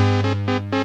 Música